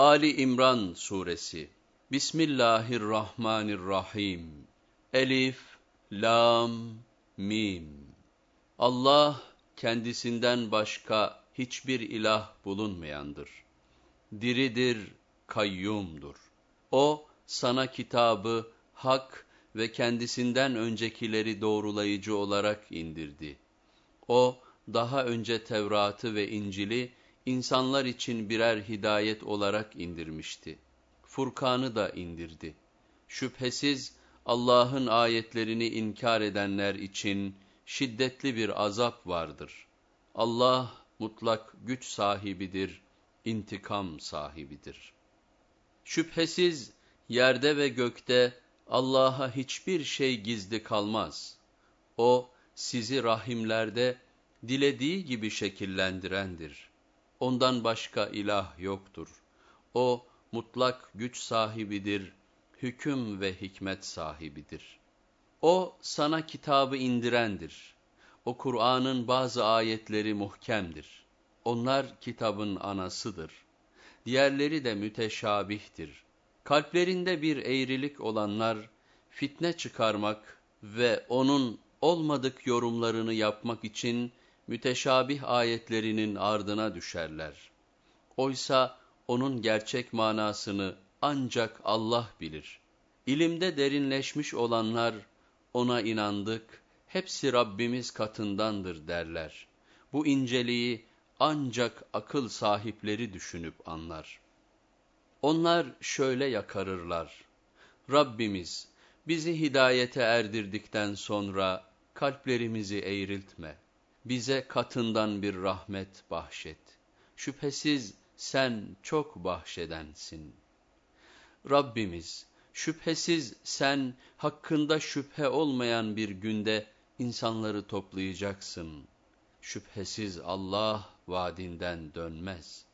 Ali İmran Suresi Bismillahirrahmanirrahim Elif, Lam, Mim Allah kendisinden başka hiçbir ilah bulunmayandır. Diridir, kayyumdur. O sana kitabı, hak ve kendisinden öncekileri doğrulayıcı olarak indirdi. O daha önce Tevrat'ı ve İncil'i insanlar için birer hidayet olarak indirmişti. Furkan'ı da indirdi. Şüphesiz Allah'ın ayetlerini inkar edenler için şiddetli bir azap vardır. Allah mutlak güç sahibidir, intikam sahibidir. Şüphesiz yerde ve gökte Allah'a hiçbir şey gizli kalmaz. O sizi rahimlerde dilediği gibi şekillendirendir. Ondan başka ilah yoktur. O mutlak güç sahibidir, hüküm ve hikmet sahibidir. O sana kitabı indirendir. O Kur'an'ın bazı ayetleri muhkemdir. Onlar kitabın anasıdır. Diğerleri de müteşabihtir. Kalplerinde bir eğrilik olanlar, fitne çıkarmak ve onun olmadık yorumlarını yapmak için müteşabih ayetlerinin ardına düşerler. Oysa onun gerçek manasını ancak Allah bilir. İlimde derinleşmiş olanlar ona inandık, hepsi Rabbimiz katındandır derler. Bu inceliği ancak akıl sahipleri düşünüp anlar. Onlar şöyle yakarırlar. Rabbimiz bizi hidayete erdirdikten sonra kalplerimizi eğriltme. Bize katından bir rahmet bahşet. Şüphesiz sen çok bahşedensin. Rabbimiz, şüphesiz sen hakkında şüphe olmayan bir günde insanları toplayacaksın. Şüphesiz Allah vaadinden dönmez.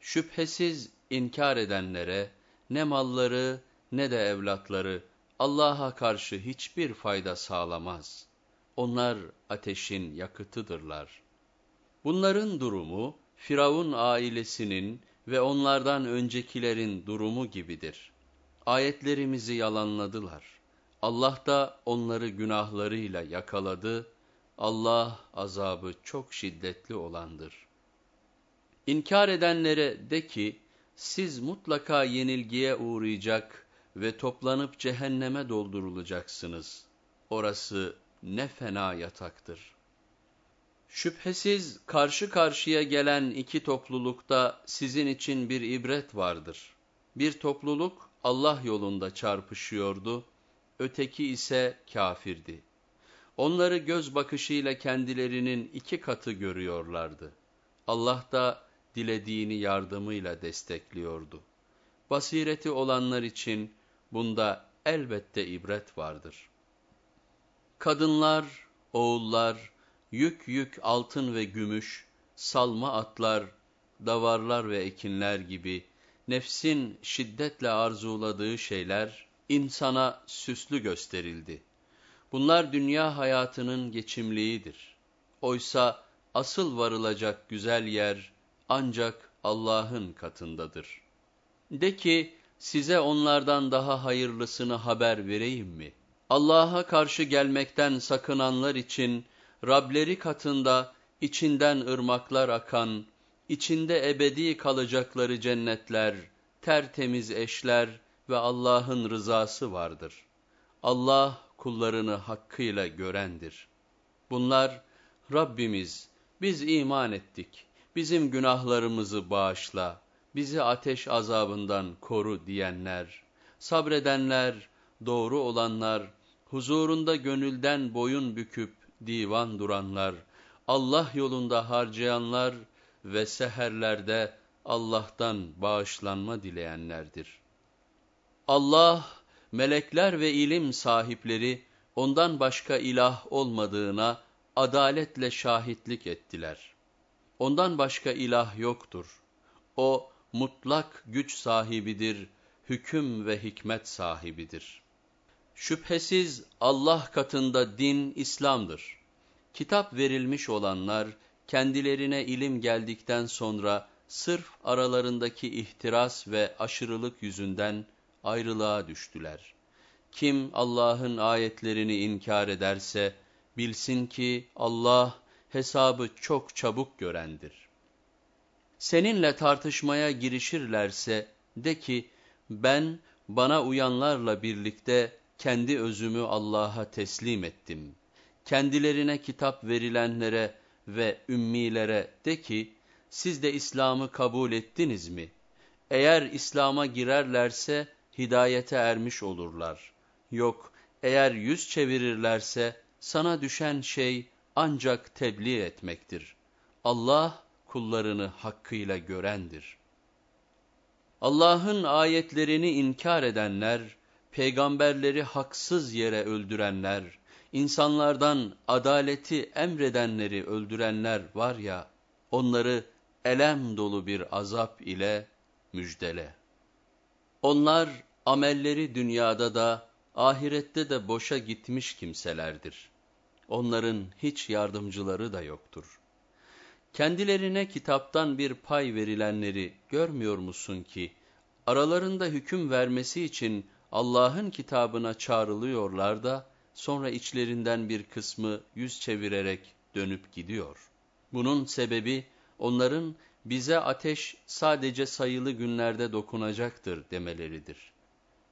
Şüphesiz inkar edenlere ne malları ne de evlatları Allah'a karşı hiçbir fayda sağlamaz. Onlar ateşin yakıtıdırlar. Bunların durumu, Firavun ailesinin ve onlardan öncekilerin durumu gibidir. Ayetlerimizi yalanladılar. Allah da onları günahlarıyla yakaladı. Allah azabı çok şiddetli olandır. İnkar edenlere de ki, siz mutlaka yenilgiye uğrayacak ve toplanıp cehenneme doldurulacaksınız. Orası ne fena yataktır. Şüphesiz karşı karşıya gelen iki toplulukta sizin için bir ibret vardır. Bir topluluk Allah yolunda çarpışıyordu, öteki ise kafirdi. Onları göz bakışıyla kendilerinin iki katı görüyorlardı. Allah da dilediğini yardımıyla destekliyordu. Basireti olanlar için bunda elbette ibret vardır. Kadınlar, oğullar, yük yük altın ve gümüş, salma atlar, davarlar ve ekinler gibi nefsin şiddetle arzuladığı şeyler insana süslü gösterildi. Bunlar dünya hayatının geçimliğidir. Oysa asıl varılacak güzel yer ancak Allah'ın katındadır. De ki size onlardan daha hayırlısını haber vereyim mi? Allah'a karşı gelmekten sakınanlar için Rableri katında içinden ırmaklar akan, içinde ebedi kalacakları cennetler, tertemiz eşler ve Allah'ın rızası vardır. Allah kullarını hakkıyla görendir. Bunlar, Rabbimiz, biz iman ettik, bizim günahlarımızı bağışla, bizi ateş azabından koru diyenler, sabredenler, doğru olanlar, huzurunda gönülden boyun büküp divan duranlar, Allah yolunda harcayanlar ve seherlerde Allah'tan bağışlanma dileyenlerdir. Allah, melekler ve ilim sahipleri ondan başka ilah olmadığına adaletle şahitlik ettiler. Ondan başka ilah yoktur. O mutlak güç sahibidir, hüküm ve hikmet sahibidir. Şüphesiz Allah katında din İslam'dır. Kitap verilmiş olanlar kendilerine ilim geldikten sonra sırf aralarındaki ihtiras ve aşırılık yüzünden ayrılığa düştüler. Kim Allah'ın ayetlerini inkar ederse, bilsin ki Allah hesabı çok çabuk görendir. Seninle tartışmaya girişirlerse, de ki, ben bana uyanlarla birlikte kendi özümü Allah'a teslim ettim. Kendilerine kitap verilenlere ve ümmilere de ki, siz de İslam'ı kabul ettiniz mi? Eğer İslam'a girerlerse hidayete ermiş olurlar. Yok, eğer yüz çevirirlerse sana düşen şey ancak tebliğ etmektir. Allah kullarını hakkıyla görendir. Allah'ın ayetlerini inkar edenler, peygamberleri haksız yere öldürenler, insanlardan adaleti emredenleri öldürenler var ya, onları elem dolu bir azap ile müjdele. Onlar amelleri dünyada da ahirette de boşa gitmiş kimselerdir. Onların hiç yardımcıları da yoktur. Kendilerine kitaptan bir pay verilenleri görmüyor musun ki, aralarında hüküm vermesi için Allah'ın kitabına çağrılıyorlar da, sonra içlerinden bir kısmı yüz çevirerek dönüp gidiyor. Bunun sebebi, onların bize ateş sadece sayılı günlerde dokunacaktır demeleridir.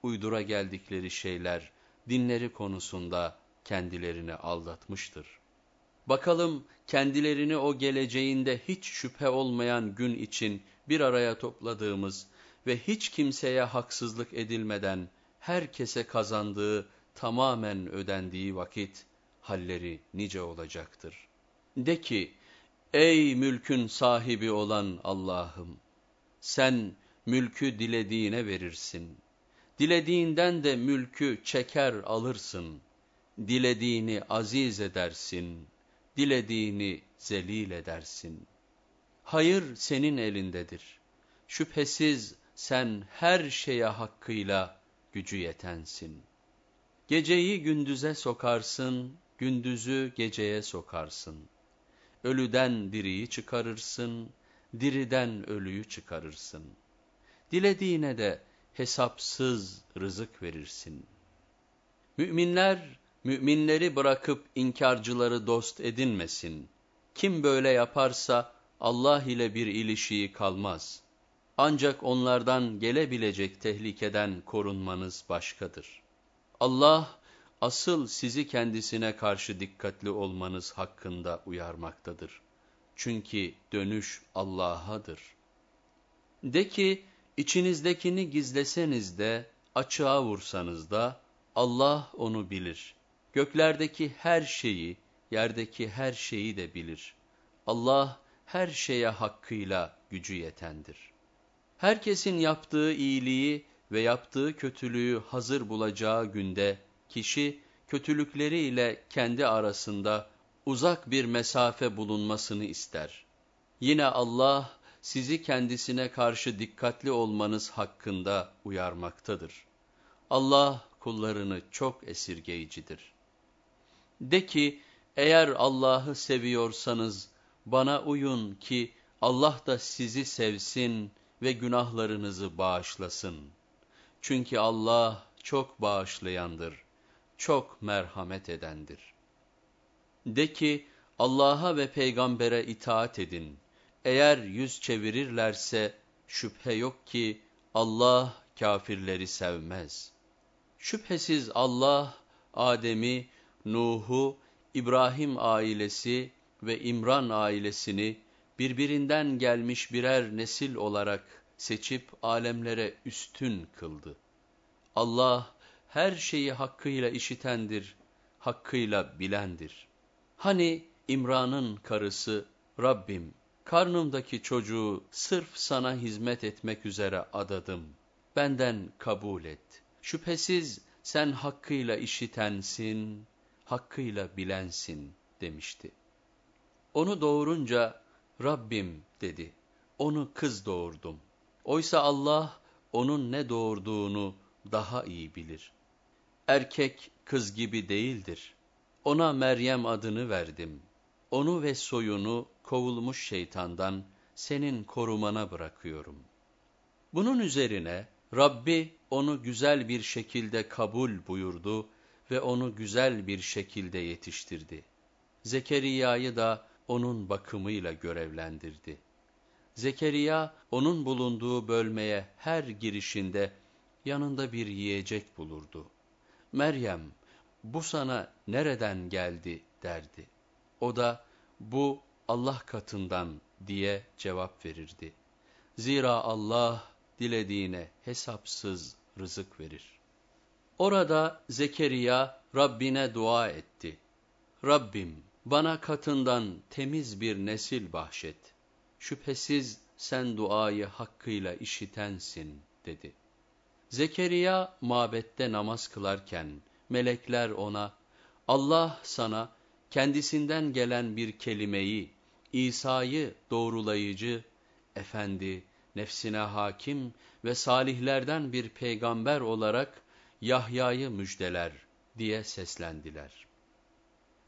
Uydura geldikleri şeyler, dinleri konusunda kendilerini aldatmıştır. Bakalım kendilerini o geleceğinde hiç şüphe olmayan gün için bir araya topladığımız ve hiç kimseye haksızlık edilmeden herkese kazandığı tamamen ödendiği vakit halleri nice olacaktır. De ki, ey mülkün sahibi olan Allah'ım, sen mülkü dilediğine verirsin. Dilediğinden de mülkü çeker alırsın. Dilediğini aziz edersin, dilediğini zelil edersin. Hayır senin elindedir. Şüphesiz sen her şeye hakkıyla gücü yetensin. Geceyi gündüze sokarsın, gündüzü geceye sokarsın. Ölüden diriyi çıkarırsın, diriden ölüyü çıkarırsın. Dilediğine de hesapsız rızık verirsin. Müminler, müminleri bırakıp inkarcıları dost edinmesin. Kim böyle yaparsa Allah ile bir ilişiği kalmaz. Ancak onlardan gelebilecek tehlikeden korunmanız başkadır. Allah, asıl sizi kendisine karşı dikkatli olmanız hakkında uyarmaktadır. Çünkü dönüş Allah'adır. De ki, içinizdekini gizleseniz de, açığa vursanız da, Allah onu bilir. Göklerdeki her şeyi, yerdeki her şeyi de bilir. Allah, her şeye hakkıyla gücü yetendir. Herkesin yaptığı iyiliği ve yaptığı kötülüğü hazır bulacağı günde, kişi kötülükleriyle kendi arasında uzak bir mesafe bulunmasını ister. Yine Allah sizi kendisine karşı dikkatli olmanız hakkında uyarmaktadır. Allah kullarını çok esirgeyicidir. De ki, eğer Allah'ı seviyorsanız bana uyun ki Allah da sizi sevsin ve günahlarınızı bağışlasın. Çünkü Allah çok bağışlayandır, çok merhamet edendir. De ki, Allah'a ve peygambere itaat edin. Eğer yüz çevirirlerse şüphe yok ki Allah kafirleri sevmez. Şüphesiz Allah Adem'i, Nuh'u, İbrahim ailesi ve İmran ailesini birbirinden gelmiş birer nesil olarak seçip alemlere üstün kıldı. Allah her şeyi hakkıyla işitendir, hakkıyla bilendir. Hani İmran'ın karısı Rabbim karnımdaki çocuğu sırf sana hizmet etmek üzere adadım. Benden kabul et. Şüphesiz sen hakkıyla işitensin, hakkıyla bilensin demişti. Onu doğurunca Rabbim dedi. Onu kız doğurdum. Oysa Allah onun ne doğurduğunu daha iyi bilir. Erkek kız gibi değildir. Ona Meryem adını verdim. Onu ve soyunu kovulmuş şeytandan, senin korumana bırakıyorum. Bunun üzerine Rabbi onu güzel bir şekilde kabul buyurdu ve onu güzel bir şekilde yetiştirdi. Zekeriya'yı da onun bakımıyla görevlendirdi. Zekeriya onun bulunduğu bölmeye her girişinde yanında bir yiyecek bulurdu. Meryem, bu sana nereden geldi derdi. O da bu Allah katından diye cevap verirdi. Zira Allah dilediğine hesapsız rızık verir. Orada Zekeriya Rabbine dua etti. Rabbim bana katından temiz bir nesil bahşet. Şüphesiz sen duayı hakkıyla işitensin dedi. Zekeriya mabette namaz kılarken melekler ona Allah sana kendisinden gelen bir kelimeyi İsa'yı doğrulayıcı, efendi, nefsine hakim ve salihlerden bir peygamber olarak Yahya'yı müjdeler diye seslendiler.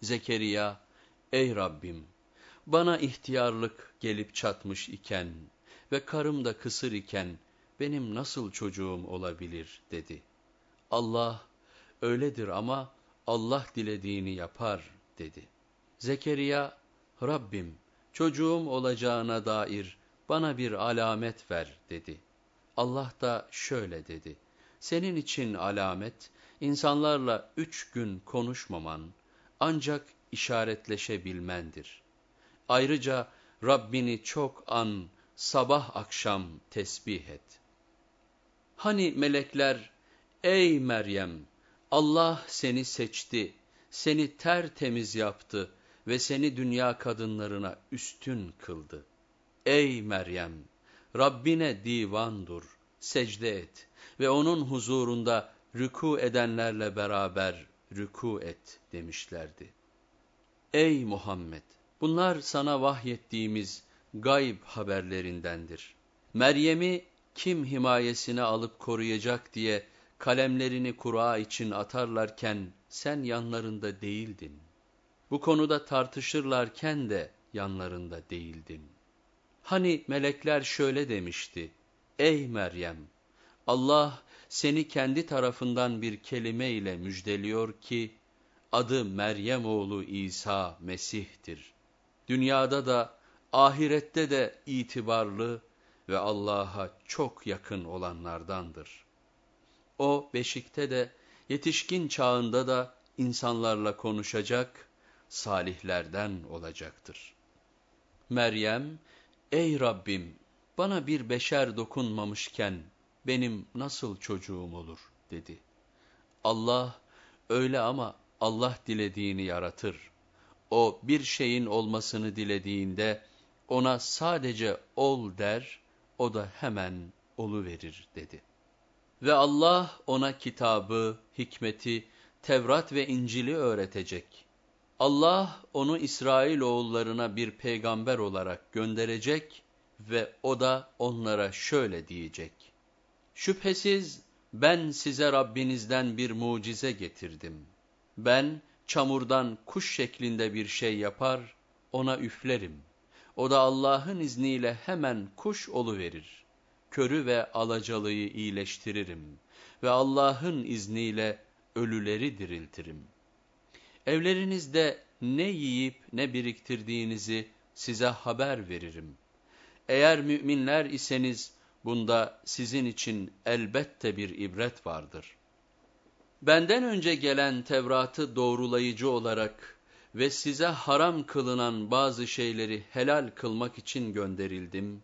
Zekeriya, ey Rabbim, bana ihtiyarlık gelip çatmış iken ve karım da kısır iken benim nasıl çocuğum olabilir dedi. Allah, öyledir ama Allah dilediğini yapar dedi. Zekeriya, Rabbim, çocuğum olacağına dair bana bir alamet ver dedi. Allah da şöyle dedi. Senin için alamet, insanlarla üç gün konuşmaman, ancak işaretleşebilmendir. Ayrıca Rabbini çok an, sabah akşam tesbih et. Hani melekler, ey Meryem, Allah seni seçti, seni tertemiz yaptı ve seni dünya kadınlarına üstün kıldı. Ey Meryem! Rabbine divan dur, secde et ve onun huzurunda rüku edenlerle beraber rüku et demişlerdi. Ey Muhammed! Bunlar sana vahyettiğimiz gayb haberlerindendir. Meryem'i kim himayesine alıp koruyacak diye kalemlerini kura için atarlarken sen yanlarında değildin. Bu konuda tartışırlarken de yanlarında değildin. Hani melekler şöyle demişti, Ey Meryem! Allah seni kendi tarafından bir kelime ile müjdeliyor ki, adı Meryem oğlu İsa Mesih'tir. Dünyada da, ahirette de itibarlı ve Allah'a çok yakın olanlardandır. O beşikte de, yetişkin çağında da insanlarla konuşacak, salihlerden olacaktır. Meryem, ey Rabbim bana bir beşer dokunmamışken benim nasıl çocuğum olur dedi. Allah öyle ama Allah dilediğini yaratır. O bir şeyin olmasını dilediğinde ona sadece ol der, o da hemen olu verir dedi. Ve Allah ona kitabı, hikmeti, Tevrat ve İncil'i öğretecek. Allah onu İsrail oğullarına bir peygamber olarak gönderecek ve o da onlara şöyle diyecek. Şüphesiz ben size Rabbinizden bir mucize getirdim. Ben çamurdan kuş şeklinde bir şey yapar, ona üflerim. O da Allah'ın izniyle hemen kuş verir. Körü ve alacalıyı iyileştiririm ve Allah'ın izniyle ölüleri diriltirim. Evlerinizde ne yiyip ne biriktirdiğinizi size haber veririm. Eğer müminler iseniz bunda sizin için elbette bir ibret vardır. Benden önce gelen Tevrat'ı doğrulayıcı olarak ve size haram kılınan bazı şeyleri helal kılmak için gönderildim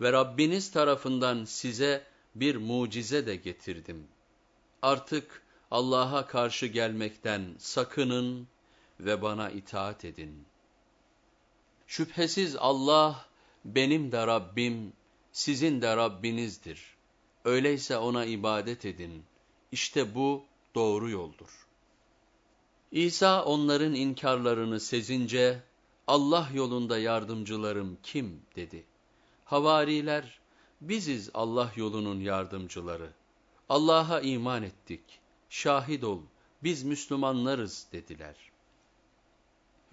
ve Rabbiniz tarafından size bir mucize de getirdim. Artık Allah'a karşı gelmekten sakının ve bana itaat edin. Şüphesiz Allah benim de Rabbim, sizin de Rabbinizdir. Öyleyse ona ibadet edin. İşte bu doğru yoldur. İsa onların inkarlarını sezince, Allah yolunda yardımcılarım kim dedi. Havariler, biziz Allah yolunun yardımcıları. Allah'a iman ettik, şahit ol, biz Müslümanlarız dediler.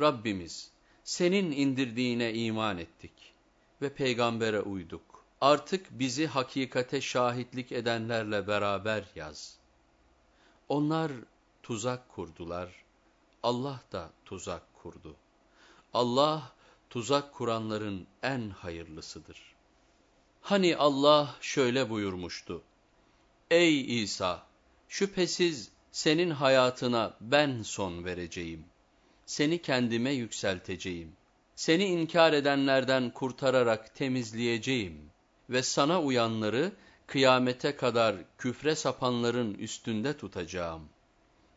Rabbimiz, senin indirdiğine iman ettik ve peygambere uyduk. Artık bizi hakikate şahitlik edenlerle beraber yaz. Onlar tuzak kurdular. Allah da tuzak kurdu. Allah tuzak kuranların en hayırlısıdır. Hani Allah şöyle buyurmuştu. Ey İsa! Şüphesiz senin hayatına ben son vereceğim. Seni kendime yükselteceğim. Seni inkar edenlerden kurtararak temizleyeceğim. Ve sana uyanları kıyamete kadar küfre sapanların üstünde tutacağım.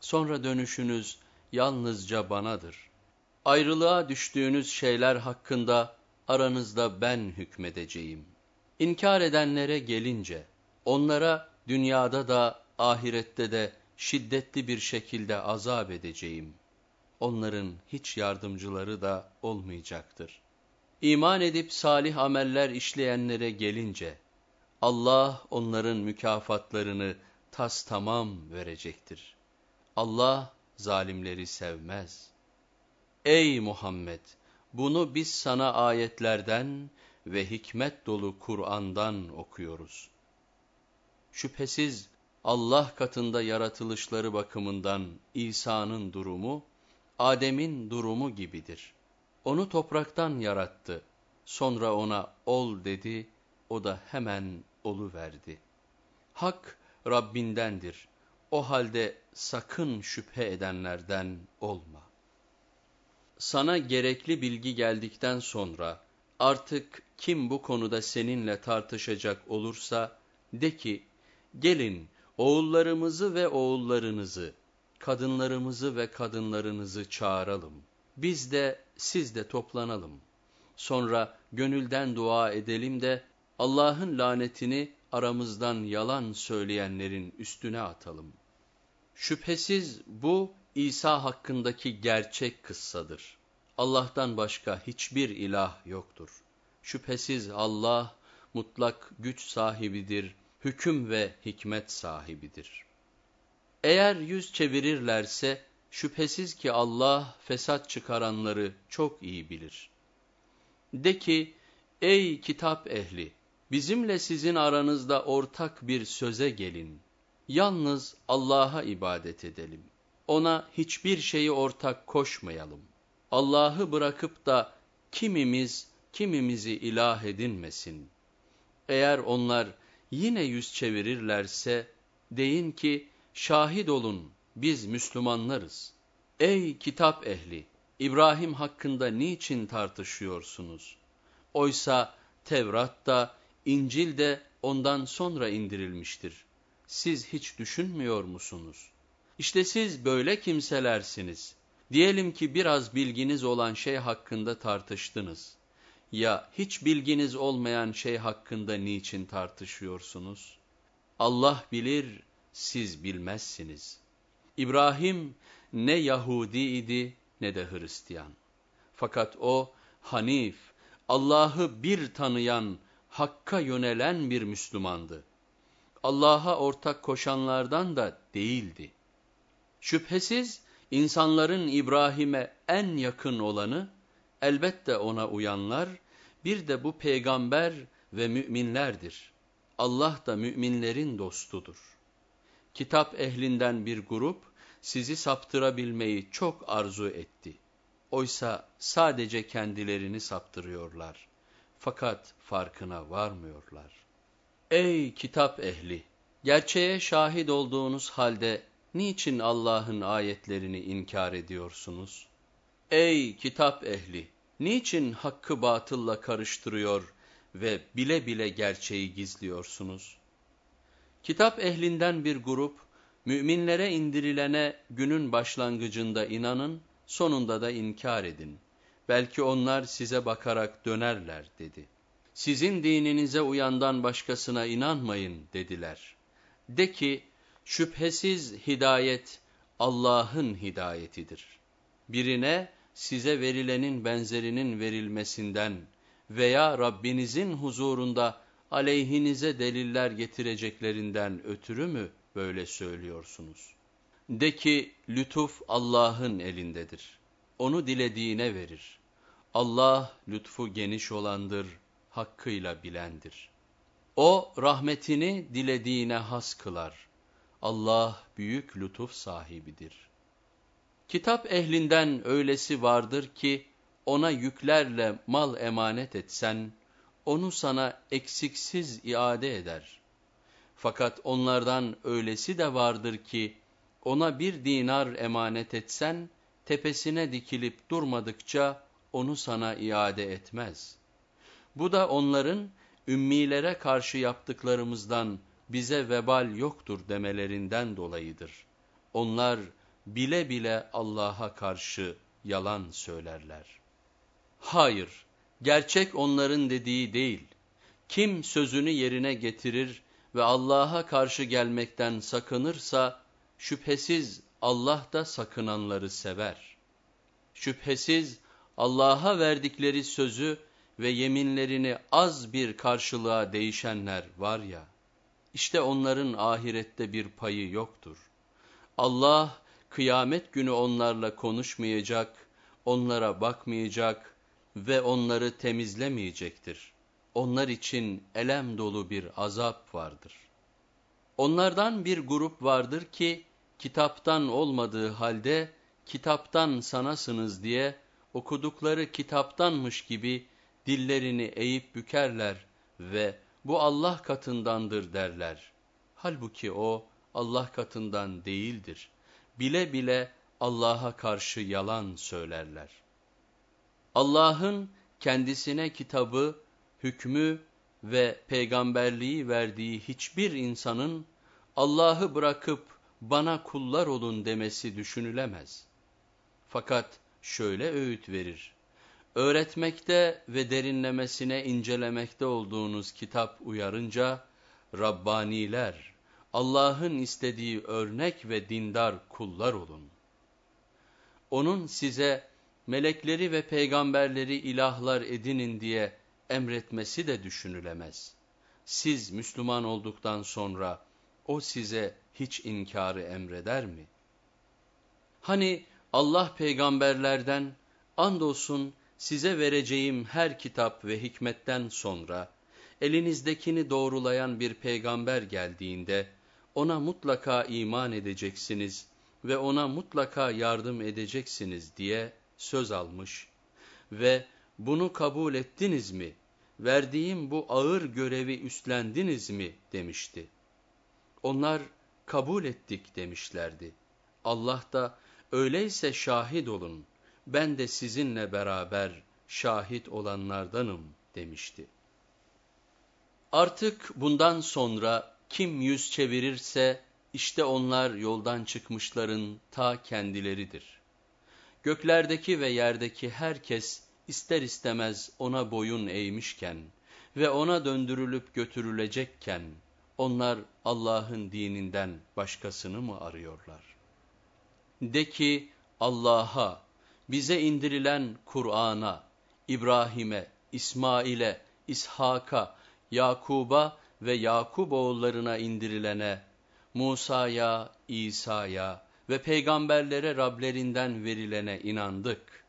Sonra dönüşünüz yalnızca banadır. Ayrılığa düştüğünüz şeyler hakkında aranızda ben hükmedeceğim. İnkar edenlere gelince, onlara dünyada da ahirette de şiddetli bir şekilde azap edeceğim. Onların hiç yardımcıları da olmayacaktır. İman edip salih ameller işleyenlere gelince, Allah onların mükafatlarını tas tamam verecektir. Allah zalimleri sevmez. Ey Muhammed! Bunu biz sana ayetlerden ve hikmet dolu Kur'an'dan okuyoruz. Şüphesiz Allah katında yaratılışları bakımından İsa'nın durumu, Adem'in durumu gibidir. Onu topraktan yarattı, sonra ona ol dedi, o da hemen olu verdi. Hak Rabbindendir, o halde sakın şüphe edenlerden olma. Sana gerekli bilgi geldikten sonra, artık kim bu konuda seninle tartışacak olursa, de ki, gelin oğullarımızı ve oğullarınızı, kadınlarımızı ve kadınlarınızı çağıralım. Biz de siz de toplanalım. Sonra gönülden dua edelim de Allah'ın lanetini aramızdan yalan söyleyenlerin üstüne atalım. Şüphesiz bu İsa hakkındaki gerçek kıssadır. Allah'tan başka hiçbir ilah yoktur. Şüphesiz Allah mutlak güç sahibidir, hüküm ve hikmet sahibidir. Eğer yüz çevirirlerse şüphesiz ki Allah fesat çıkaranları çok iyi bilir. De ki ey kitap ehli bizimle sizin aranızda ortak bir söze gelin. Yalnız Allah'a ibadet edelim. Ona hiçbir şeyi ortak koşmayalım. Allah'ı bırakıp da kimimiz kimimizi ilah edinmesin. Eğer onlar yine yüz çevirirlerse deyin ki şahit olun biz Müslümanlarız. Ey kitap ehli! İbrahim hakkında niçin tartışıyorsunuz? Oysa Tevrat da, İncil de ondan sonra indirilmiştir. Siz hiç düşünmüyor musunuz? İşte siz böyle kimselersiniz. Diyelim ki biraz bilginiz olan şey hakkında tartıştınız. Ya hiç bilginiz olmayan şey hakkında niçin tartışıyorsunuz? Allah bilir, siz bilmezsiniz. İbrahim ne Yahudi idi ne de Hristiyan. Fakat o Hanif, Allah'ı bir tanıyan, Hakk'a yönelen bir Müslümandı. Allah'a ortak koşanlardan da değildi. Şüphesiz insanların İbrahim'e en yakın olanı, elbette ona uyanlar, bir de bu peygamber ve müminlerdir. Allah da müminlerin dostudur. Kitap ehlinden bir grup, sizi saptırabilmeyi çok arzu etti. Oysa sadece kendilerini saptırıyorlar. Fakat farkına varmıyorlar. Ey kitap ehli! Gerçeğe şahit olduğunuz halde niçin Allah'ın ayetlerini inkar ediyorsunuz? Ey kitap ehli! Niçin hakkı batılla karıştırıyor ve bile bile gerçeği gizliyorsunuz? Kitap ehlinden bir grup, müminlere indirilene günün başlangıcında inanın, sonunda da inkar edin. Belki onlar size bakarak dönerler dedi. Sizin dininize uyandan başkasına inanmayın dediler. De ki, şüphesiz hidayet Allah'ın hidayetidir. Birine, size verilenin benzerinin verilmesinden veya Rabbinizin huzurunda aleyhinize deliller getireceklerinden ötürü mü böyle söylüyorsunuz? De ki lütuf Allah'ın elindedir. Onu dilediğine verir. Allah lütfu geniş olandır, hakkıyla bilendir. O rahmetini dilediğine has kılar. Allah büyük lütuf sahibidir. Kitap ehlinden öylesi vardır ki, ona yüklerle mal emanet etsen, onu sana eksiksiz iade eder. Fakat onlardan öylesi de vardır ki, ona bir dinar emanet etsen, tepesine dikilip durmadıkça onu sana iade etmez. Bu da onların ümmilere karşı yaptıklarımızdan bize vebal yoktur demelerinden dolayıdır. Onlar bile bile Allah'a karşı yalan söylerler. Hayır, gerçek onların dediği değil. Kim sözünü yerine getirir ve Allah'a karşı gelmekten sakınırsa, şüphesiz Allah da sakınanları sever. Şüphesiz Allah'a verdikleri sözü ve yeminlerini az bir karşılığa değişenler var ya, işte onların ahirette bir payı yoktur. Allah kıyamet günü onlarla konuşmayacak, onlara bakmayacak ve onları temizlemeyecektir. Onlar için elem dolu bir azap vardır. Onlardan bir grup vardır ki, kitaptan olmadığı halde, kitaptan sanasınız diye, okudukları kitaptanmış gibi dillerini eğip bükerler ve bu Allah katındandır derler. Halbuki o Allah katından değildir. Bile bile Allah'a karşı yalan söylerler. Allah'ın kendisine kitabı, hükmü ve peygamberliği verdiği hiçbir insanın Allah'ı bırakıp bana kullar olun demesi düşünülemez. Fakat şöyle öğüt verir. Öğretmekte ve derinlemesine incelemekte olduğunuz kitap uyarınca, Rabbaniler, Allah'ın istediği örnek ve dindar kullar olun. Onun size melekleri ve peygamberleri ilahlar edinin diye emretmesi de düşünülemez. Siz Müslüman olduktan sonra o size hiç inkarı emreder mi? Hani Allah peygamberlerden andolsun size vereceğim her kitap ve hikmetten sonra elinizdekini doğrulayan bir peygamber geldiğinde ona mutlaka iman edeceksiniz ve ona mutlaka yardım edeceksiniz diye söz almış ve bunu kabul ettiniz mi, verdiğim bu ağır görevi üstlendiniz mi demişti. Onlar kabul ettik demişlerdi. Allah da öyleyse şahit olun, ben de sizinle beraber şahit olanlardanım demişti. Artık bundan sonra kim yüz çevirirse işte onlar yoldan çıkmışların ta kendileridir. Göklerdeki ve yerdeki herkes ister istemez ona boyun eğmişken ve ona döndürülüp götürülecekken onlar Allah'ın dininden başkasını mı arıyorlar? De ki Allah'a, bize indirilen Kur'an'a, İbrahim'e, İsmail'e, İshak'a, Yakub'a ve Yakub oğullarına indirilene, Musa'ya, İsa'ya ve peygamberlere Rablerinden verilene inandık.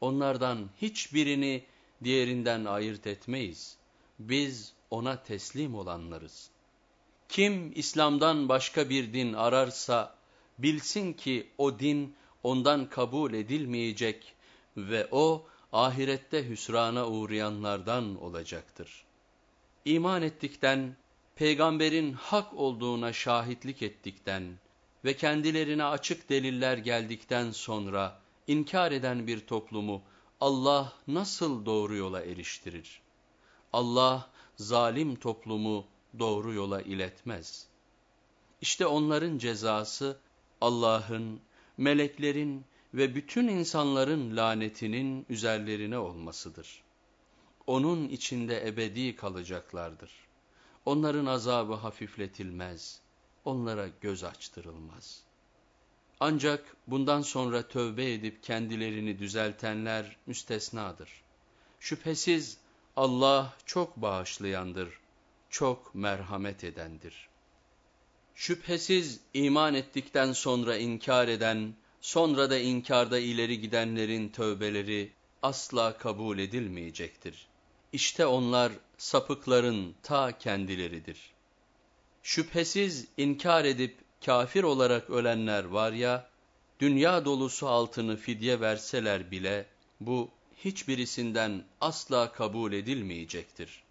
Onlardan hiçbirini diğerinden ayırt etmeyiz. Biz ona teslim olanlarız. Kim İslam'dan başka bir din ararsa, bilsin ki o din ondan kabul edilmeyecek ve o ahirette hüsrana uğrayanlardan olacaktır. İman ettikten, peygamberin hak olduğuna şahitlik ettikten ve kendilerine açık deliller geldikten sonra inkar eden bir toplumu Allah nasıl doğru yola eriştirir? Allah zalim toplumu doğru yola iletmez. İşte onların cezası Allah'ın, meleklerin ve bütün insanların lanetinin üzerlerine olmasıdır. Onun içinde ebedi kalacaklardır. Onların azabı hafifletilmez, onlara göz açtırılmaz. Ancak bundan sonra tövbe edip kendilerini düzeltenler müstesnadır. Şüphesiz Allah çok bağışlayandır, çok merhamet edendir. Şüphesiz iman ettikten sonra inkar eden, sonra da inkarda ileri gidenlerin tövbeleri asla kabul edilmeyecektir. İşte onlar sapıkların ta kendileridir. Şüphesiz inkar edip kafir olarak ölenler var ya, dünya dolusu altını fidye verseler bile, bu hiçbirisinden asla kabul edilmeyecektir.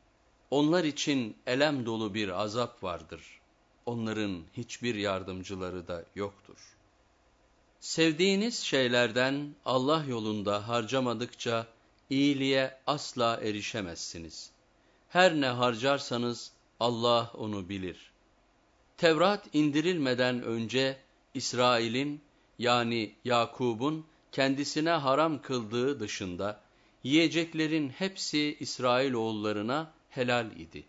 Onlar için elem dolu bir azap vardır. Onların hiçbir yardımcıları da yoktur. Sevdiğiniz şeylerden Allah yolunda harcamadıkça iyiliğe asla erişemezsiniz. Her ne harcarsanız Allah onu bilir. Tevrat indirilmeden önce İsrail'in yani Yakub'un kendisine haram kıldığı dışında yiyeceklerin hepsi İsrailoğullarına helal idi.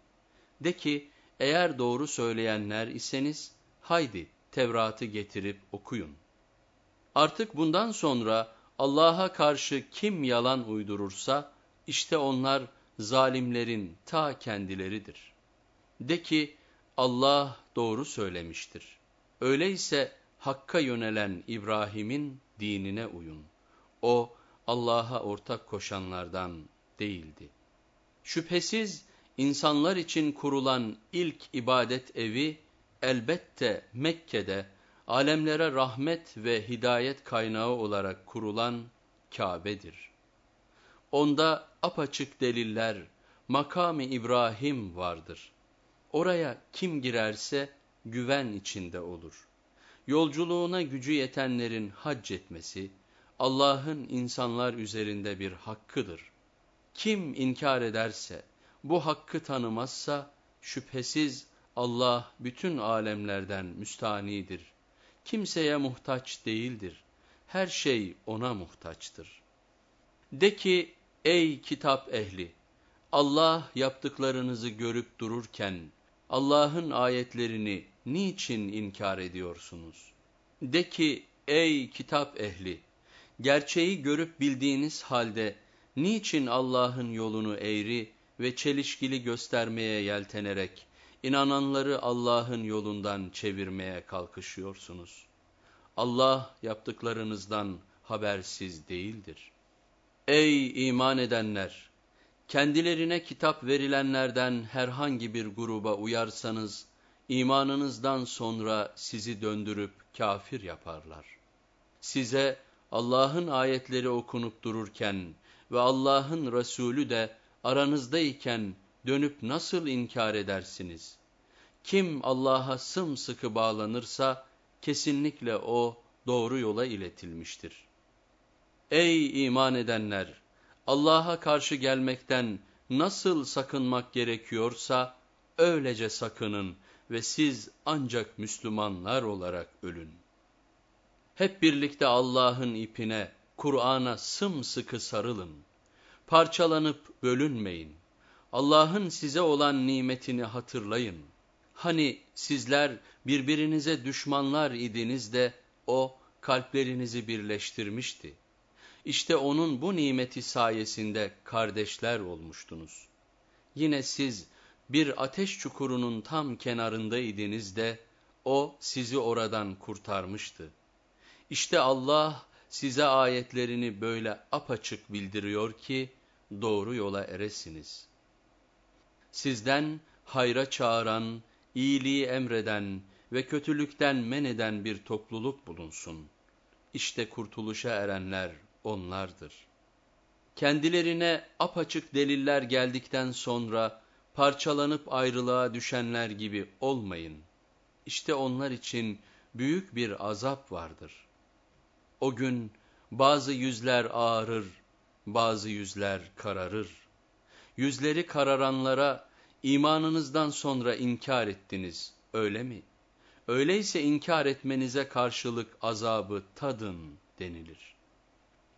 De ki eğer doğru söyleyenler iseniz haydi Tevrat'ı getirip okuyun. Artık bundan sonra Allah'a karşı kim yalan uydurursa işte onlar zalimlerin ta kendileridir. De ki Allah doğru söylemiştir. Öyleyse Hakk'a yönelen İbrahim'in dinine uyun. O Allah'a ortak koşanlardan değildi. Şüphesiz insanlar için kurulan ilk ibadet evi elbette Mekke'de alemlere rahmet ve hidayet kaynağı olarak kurulan Kabe'dir. Onda apaçık deliller, makami İbrahim vardır. Oraya kim girerse güven içinde olur. Yolculuğuna gücü yetenlerin hac etmesi, Allah'ın insanlar üzerinde bir hakkıdır. Kim inkar ederse, bu hakkı tanımazsa, şüphesiz Allah bütün alemlerden müstanidir. Kimseye muhtaç değildir. Her şey ona muhtaçtır. De ki, ey kitap ehli! Allah yaptıklarınızı görüp dururken, Allah'ın ayetlerini niçin inkar ediyorsunuz? De ki, ey kitap ehli! Gerçeği görüp bildiğiniz halde, niçin Allah'ın yolunu eğri ve çelişkili göstermeye yeltenerek, inananları Allah'ın yolundan çevirmeye kalkışıyorsunuz? Allah yaptıklarınızdan habersiz değildir. Ey iman edenler! Kendilerine kitap verilenlerden herhangi bir gruba uyarsanız, imanınızdan sonra sizi döndürüp kafir yaparlar. Size Allah'ın ayetleri okunup dururken ve Allah'ın Resulü de aranızdayken dönüp nasıl inkar edersiniz? Kim Allah'a sımsıkı bağlanırsa kesinlikle o doğru yola iletilmiştir. Ey iman edenler! Allah'a karşı gelmekten nasıl sakınmak gerekiyorsa öylece sakının ve siz ancak Müslümanlar olarak ölün. Hep birlikte Allah'ın ipine, Kur'an'a sımsıkı sarılın. Parçalanıp bölünmeyin. Allah'ın size olan nimetini hatırlayın. Hani sizler birbirinize düşmanlar idiniz de O kalplerinizi birleştirmişti. İşte onun bu nimeti sayesinde kardeşler olmuştunuz. Yine siz bir ateş çukurunun tam kenarındaydınız de o sizi oradan kurtarmıştı. İşte Allah size ayetlerini böyle apaçık bildiriyor ki doğru yola eresiniz. Sizden hayra çağıran, iyiliği emreden ve kötülükten men eden bir topluluk bulunsun. İşte kurtuluşa erenler onlardır. Kendilerine apaçık deliller geldikten sonra parçalanıp ayrılığa düşenler gibi olmayın. İşte onlar için büyük bir azap vardır. O gün bazı yüzler ağarır, bazı yüzler kararır. Yüzleri kararanlara imanınızdan sonra inkar ettiniz, öyle mi? Öyleyse inkar etmenize karşılık azabı tadın denilir.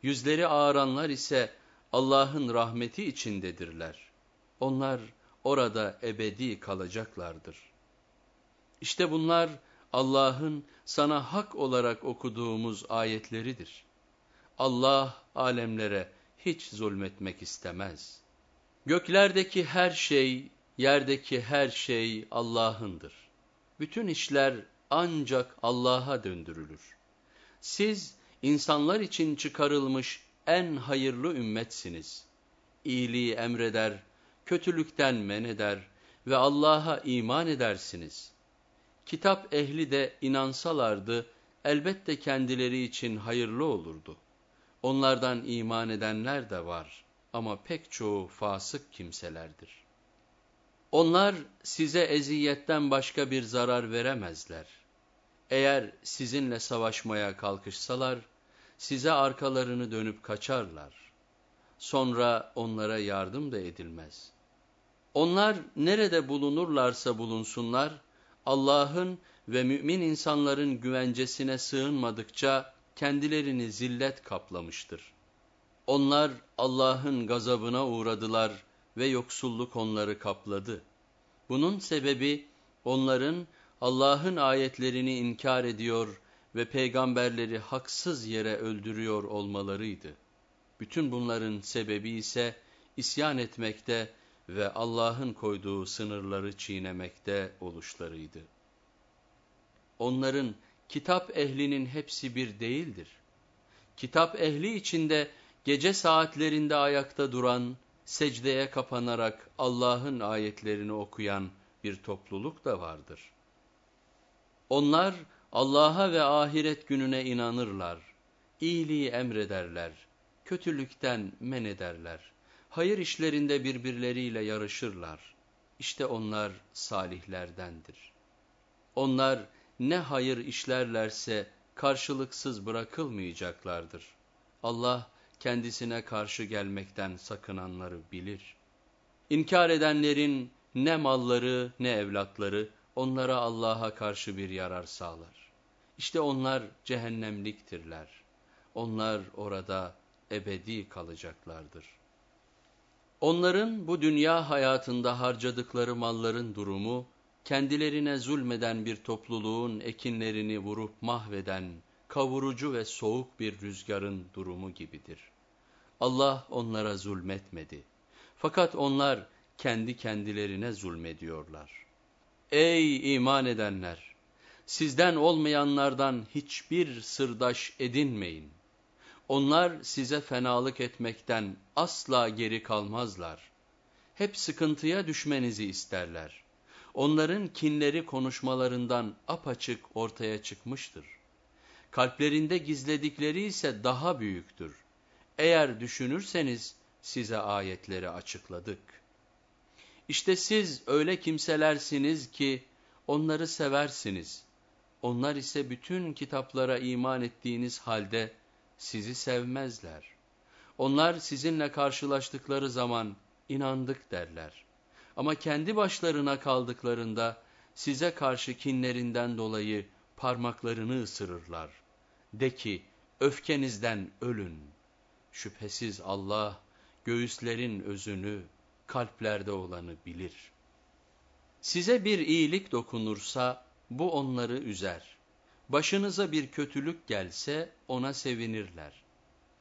Yüzleri ağaranlar ise Allah'ın rahmeti içindedirler. Onlar orada ebedi kalacaklardır. İşte bunlar Allah'ın sana hak olarak okuduğumuz ayetleridir. Allah alemlere hiç zulmetmek istemez. Göklerdeki her şey, yerdeki her şey Allah'ındır. Bütün işler ancak Allah'a döndürülür. Siz insanlar için çıkarılmış en hayırlı ümmetsiniz. İyiliği emreder, kötülükten men eder ve Allah'a iman edersiniz. Kitap ehli de inansalardı elbette kendileri için hayırlı olurdu. Onlardan iman edenler de var ama pek çoğu fasık kimselerdir. Onlar size eziyetten başka bir zarar veremezler. Eğer sizinle savaşmaya kalkışsalar, size arkalarını dönüp kaçarlar. Sonra onlara yardım da edilmez. Onlar nerede bulunurlarsa bulunsunlar, Allah'ın ve mümin insanların güvencesine sığınmadıkça kendilerini zillet kaplamıştır. Onlar Allah'ın gazabına uğradılar ve yoksulluk onları kapladı. Bunun sebebi onların Allah'ın ayetlerini inkar ediyor ve peygamberleri haksız yere öldürüyor olmalarıydı. Bütün bunların sebebi ise isyan etmekte ve Allah'ın koyduğu sınırları çiğnemekte oluşlarıydı. Onların kitap ehlinin hepsi bir değildir. Kitap ehli içinde gece saatlerinde ayakta duran, secdeye kapanarak Allah'ın ayetlerini okuyan bir topluluk da vardır. Onlar Allah'a ve ahiret gününe inanırlar, iyiliği emrederler, kötülükten men ederler, hayır işlerinde birbirleriyle yarışırlar. İşte onlar salihlerdendir. Onlar ne hayır işlerlerse karşılıksız bırakılmayacaklardır. Allah kendisine karşı gelmekten sakınanları bilir. İnkar edenlerin ne malları ne evlatları onlara Allah'a karşı bir yarar sağlar. İşte onlar cehennemliktirler. Onlar orada ebedi kalacaklardır. Onların bu dünya hayatında harcadıkları malların durumu, kendilerine zulmeden bir topluluğun ekinlerini vurup mahveden, kavurucu ve soğuk bir rüzgarın durumu gibidir. Allah onlara zulmetmedi. Fakat onlar kendi kendilerine zulmediyorlar. Ey iman edenler! Sizden olmayanlardan hiçbir sırdaş edinmeyin. Onlar size fenalık etmekten asla geri kalmazlar. Hep sıkıntıya düşmenizi isterler. Onların kinleri konuşmalarından apaçık ortaya çıkmıştır. Kalplerinde gizledikleri ise daha büyüktür. Eğer düşünürseniz size ayetleri açıkladık. İşte siz öyle kimselersiniz ki onları seversiniz. Onlar ise bütün kitaplara iman ettiğiniz halde sizi sevmezler. Onlar sizinle karşılaştıkları zaman inandık derler. Ama kendi başlarına kaldıklarında size karşı kinlerinden dolayı parmaklarını ısırırlar. De ki öfkenizden ölün. Şüphesiz Allah göğüslerin özünü, kalplerde olanı bilir. Size bir iyilik dokunursa bu onları üzer. Başınıza bir kötülük gelse ona sevinirler.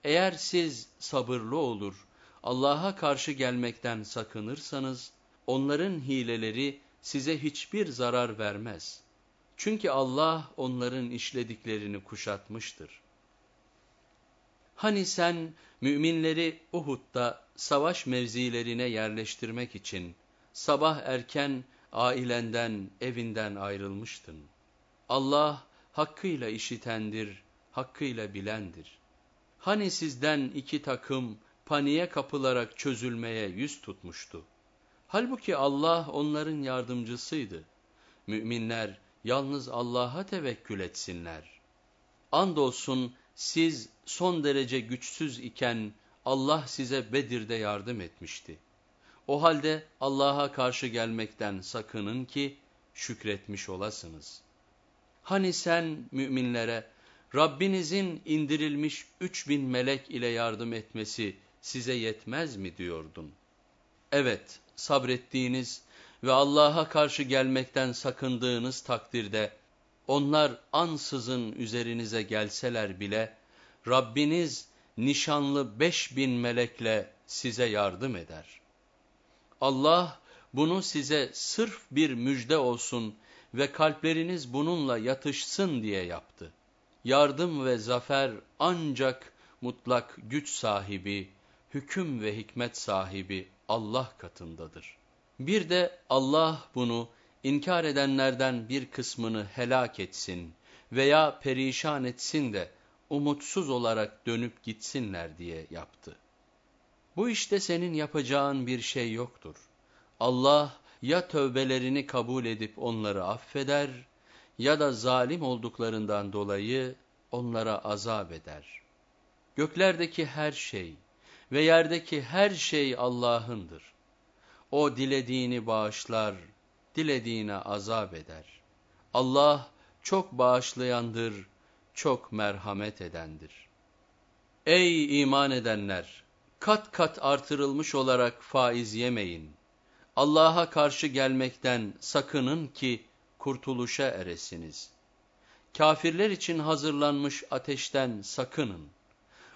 Eğer siz sabırlı olur, Allah'a karşı gelmekten sakınırsanız, onların hileleri size hiçbir zarar vermez. Çünkü Allah onların işlediklerini kuşatmıştır. Hani sen müminleri Uhud'da savaş mevzilerine yerleştirmek için sabah erken ailenden, evinden ayrılmıştın. Allah hakkıyla işitendir, hakkıyla bilendir. Hani sizden iki takım paniğe kapılarak çözülmeye yüz tutmuştu. Halbuki Allah onların yardımcısıydı. Müminler yalnız Allah'a tevekkül etsinler. Andolsun siz son derece güçsüz iken Allah size Bedir'de yardım etmişti. O halde Allah'a karşı gelmekten sakının ki şükretmiş olasınız. Hani sen müminlere Rabbinizin indirilmiş üç bin melek ile yardım etmesi size yetmez mi diyordun? Evet, sabrettiğiniz ve Allah'a karşı gelmekten sakındığınız takdirde, onlar ansızın üzerinize gelseler bile, Rabbiniz nişanlı beş bin melekle size yardım eder. Allah bunu size sırf bir müjde olsun ve kalpleriniz bununla yatışsın diye yaptı. Yardım ve zafer ancak mutlak güç sahibi, hüküm ve hikmet sahibi Allah katındadır. Bir de Allah bunu inkar edenlerden bir kısmını helak etsin veya perişan etsin de umutsuz olarak dönüp gitsinler diye yaptı. Bu işte senin yapacağın bir şey yoktur. Allah ya tövbelerini kabul edip onları affeder ya da zalim olduklarından dolayı onlara azap eder. Göklerdeki her şey ve yerdeki her şey Allah'ındır. O dilediğini bağışlar, dilediğine azap eder. Allah çok bağışlayandır, çok merhamet edendir. Ey iman edenler! Kat kat artırılmış olarak faiz yemeyin. Allah'a karşı gelmekten sakının ki kurtuluşa eresiniz. Kafirler için hazırlanmış ateşten sakının.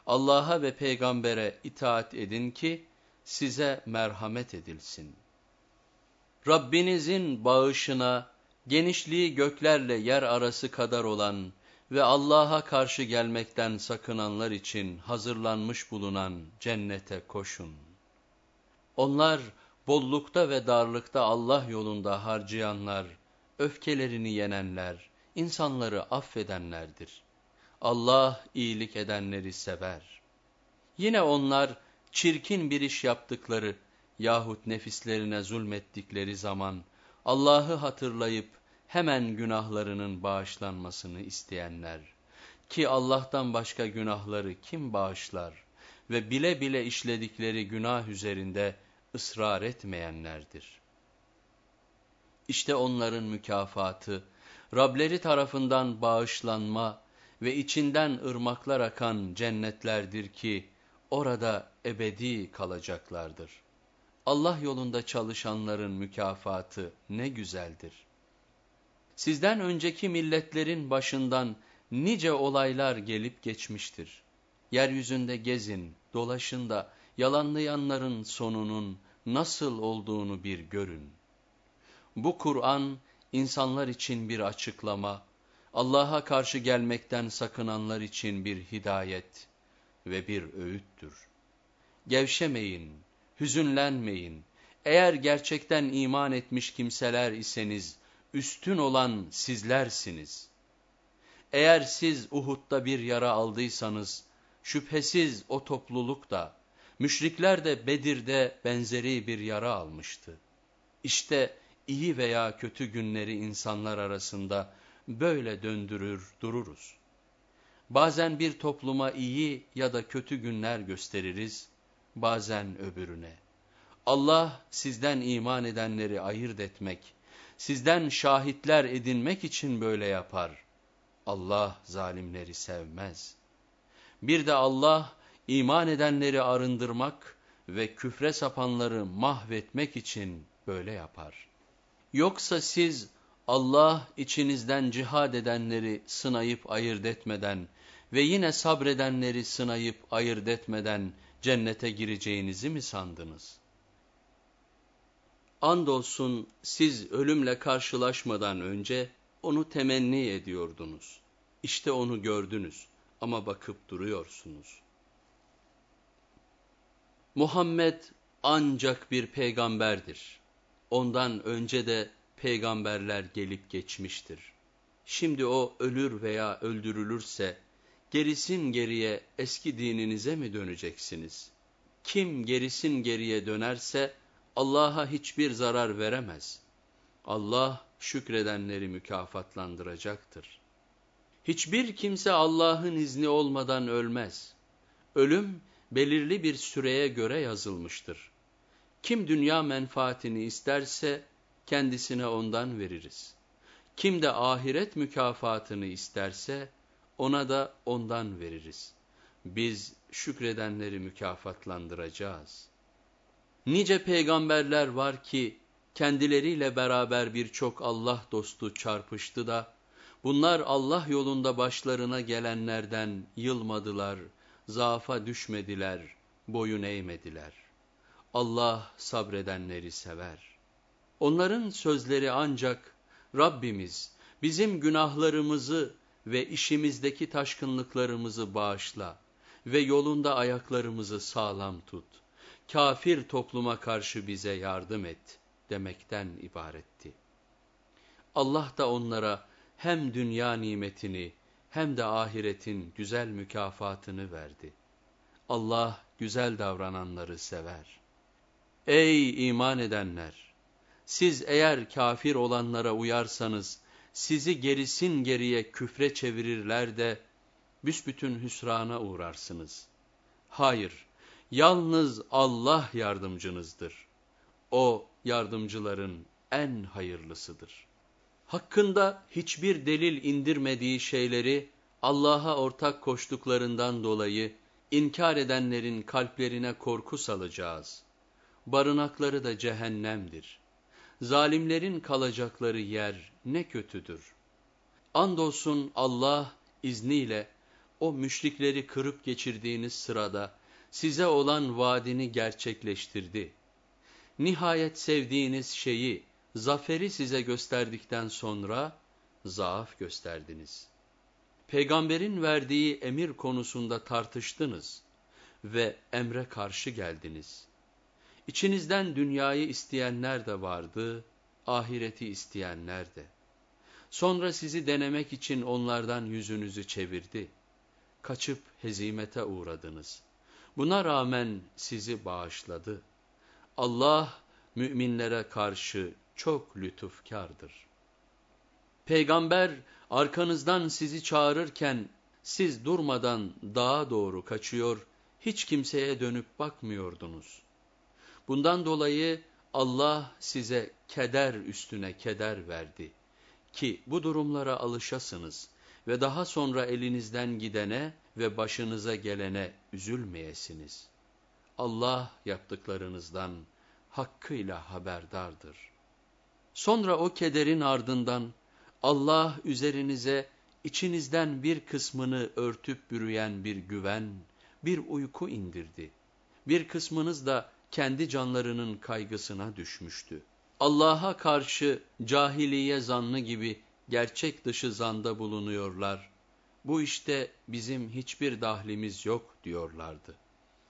Allah'a ve peygambere itaat edin ki size merhamet edilsin. Rabbinizin bağışına, genişliği göklerle yer arası kadar olan ve Allah'a karşı gelmekten sakınanlar için hazırlanmış bulunan cennete koşun. Onlar bollukta ve darlıkta Allah yolunda harcayanlar, öfkelerini yenenler, insanları affedenlerdir. Allah iyilik edenleri sever. Yine onlar çirkin bir iş yaptıkları yahut nefislerine zulmettikleri zaman Allah'ı hatırlayıp hemen günahlarının bağışlanmasını isteyenler ki Allah'tan başka günahları kim bağışlar ve bile bile işledikleri günah üzerinde ısrar etmeyenlerdir. İşte onların mükafatı, Rableri tarafından bağışlanma ve içinden ırmaklar akan cennetlerdir ki orada ebedi kalacaklardır. Allah yolunda çalışanların mükafatı ne güzeldir. Sizden önceki milletlerin başından nice olaylar gelip geçmiştir. Yeryüzünde gezin, dolaşın da yalanlayanların sonunun nasıl olduğunu bir görün. Bu Kur'an insanlar için bir açıklama, Allah'a karşı gelmekten sakınanlar için bir hidayet ve bir öğüttür. Gevşemeyin, hüzünlenmeyin. Eğer gerçekten iman etmiş kimseler iseniz, üstün olan sizlersiniz. Eğer siz Uhud'da bir yara aldıysanız, şüphesiz o topluluk da, müşrikler de Bedir'de benzeri bir yara almıştı. İşte iyi veya kötü günleri insanlar arasında böyle döndürür dururuz. Bazen bir topluma iyi ya da kötü günler gösteririz, bazen öbürüne. Allah sizden iman edenleri ayırt etmek, sizden şahitler edinmek için böyle yapar. Allah zalimleri sevmez. Bir de Allah iman edenleri arındırmak ve küfre sapanları mahvetmek için böyle yapar. Yoksa siz Allah içinizden cihad edenleri sınayıp ayırt etmeden ve yine sabredenleri sınayıp ayırt etmeden cennete gireceğinizi mi sandınız? Andolsun siz ölümle karşılaşmadan önce onu temenni ediyordunuz. İşte onu gördünüz ama bakıp duruyorsunuz. Muhammed ancak bir peygamberdir. Ondan önce de peygamberler gelip geçmiştir. Şimdi o ölür veya öldürülürse, gerisin geriye eski dininize mi döneceksiniz? Kim gerisin geriye dönerse, Allah'a hiçbir zarar veremez. Allah şükredenleri mükafatlandıracaktır. Hiçbir kimse Allah'ın izni olmadan ölmez. Ölüm belirli bir süreye göre yazılmıştır. Kim dünya menfaatini isterse kendisine ondan veririz. Kim de ahiret mükafatını isterse ona da ondan veririz. Biz şükredenleri mükafatlandıracağız. Nice peygamberler var ki kendileriyle beraber birçok Allah dostu çarpıştı da bunlar Allah yolunda başlarına gelenlerden yılmadılar, zaafa düşmediler, boyun eğmediler. Allah sabredenleri sever.'' Onların sözleri ancak Rabbimiz bizim günahlarımızı ve işimizdeki taşkınlıklarımızı bağışla ve yolunda ayaklarımızı sağlam tut. kafir topluma karşı bize yardım et demekten ibaretti. Allah da onlara hem dünya nimetini hem de ahiretin güzel mükafatını verdi. Allah güzel davrananları sever. Ey iman edenler! Siz eğer kafir olanlara uyarsanız, sizi gerisin geriye küfre çevirirler de, büsbütün hüsrana uğrarsınız. Hayır, yalnız Allah yardımcınızdır. O yardımcıların en hayırlısıdır. Hakkında hiçbir delil indirmediği şeyleri Allah'a ortak koştuklarından dolayı inkar edenlerin kalplerine korku salacağız. Barınakları da cehennemdir. Zalimlerin kalacakları yer ne kötüdür. Andolsun Allah izniyle o müşrikleri kırıp geçirdiğiniz sırada size olan vaadini gerçekleştirdi. Nihayet sevdiğiniz şeyi, zaferi size gösterdikten sonra zaaf gösterdiniz. Peygamberin verdiği emir konusunda tartıştınız ve emre karşı geldiniz. İçinizden dünyayı isteyenler de vardı, ahireti isteyenler de. Sonra sizi denemek için onlardan yüzünüzü çevirdi. Kaçıp hezimete uğradınız. Buna rağmen sizi bağışladı. Allah müminlere karşı çok lütufkardır. Peygamber arkanızdan sizi çağırırken siz durmadan dağa doğru kaçıyor, hiç kimseye dönüp bakmıyordunuz. Bundan dolayı Allah size keder üstüne keder verdi ki bu durumlara alışasınız ve daha sonra elinizden gidene ve başınıza gelene üzülmeyesiniz. Allah yaptıklarınızdan hakkıyla haberdardır. Sonra o kederin ardından Allah üzerinize içinizden bir kısmını örtüp bürüyen bir güven, bir uyku indirdi. Bir kısmınız da kendi canlarının kaygısına düşmüştü. Allah'a karşı cahiliye zannı gibi gerçek dışı zanda bulunuyorlar. Bu işte bizim hiçbir dahlimiz yok diyorlardı.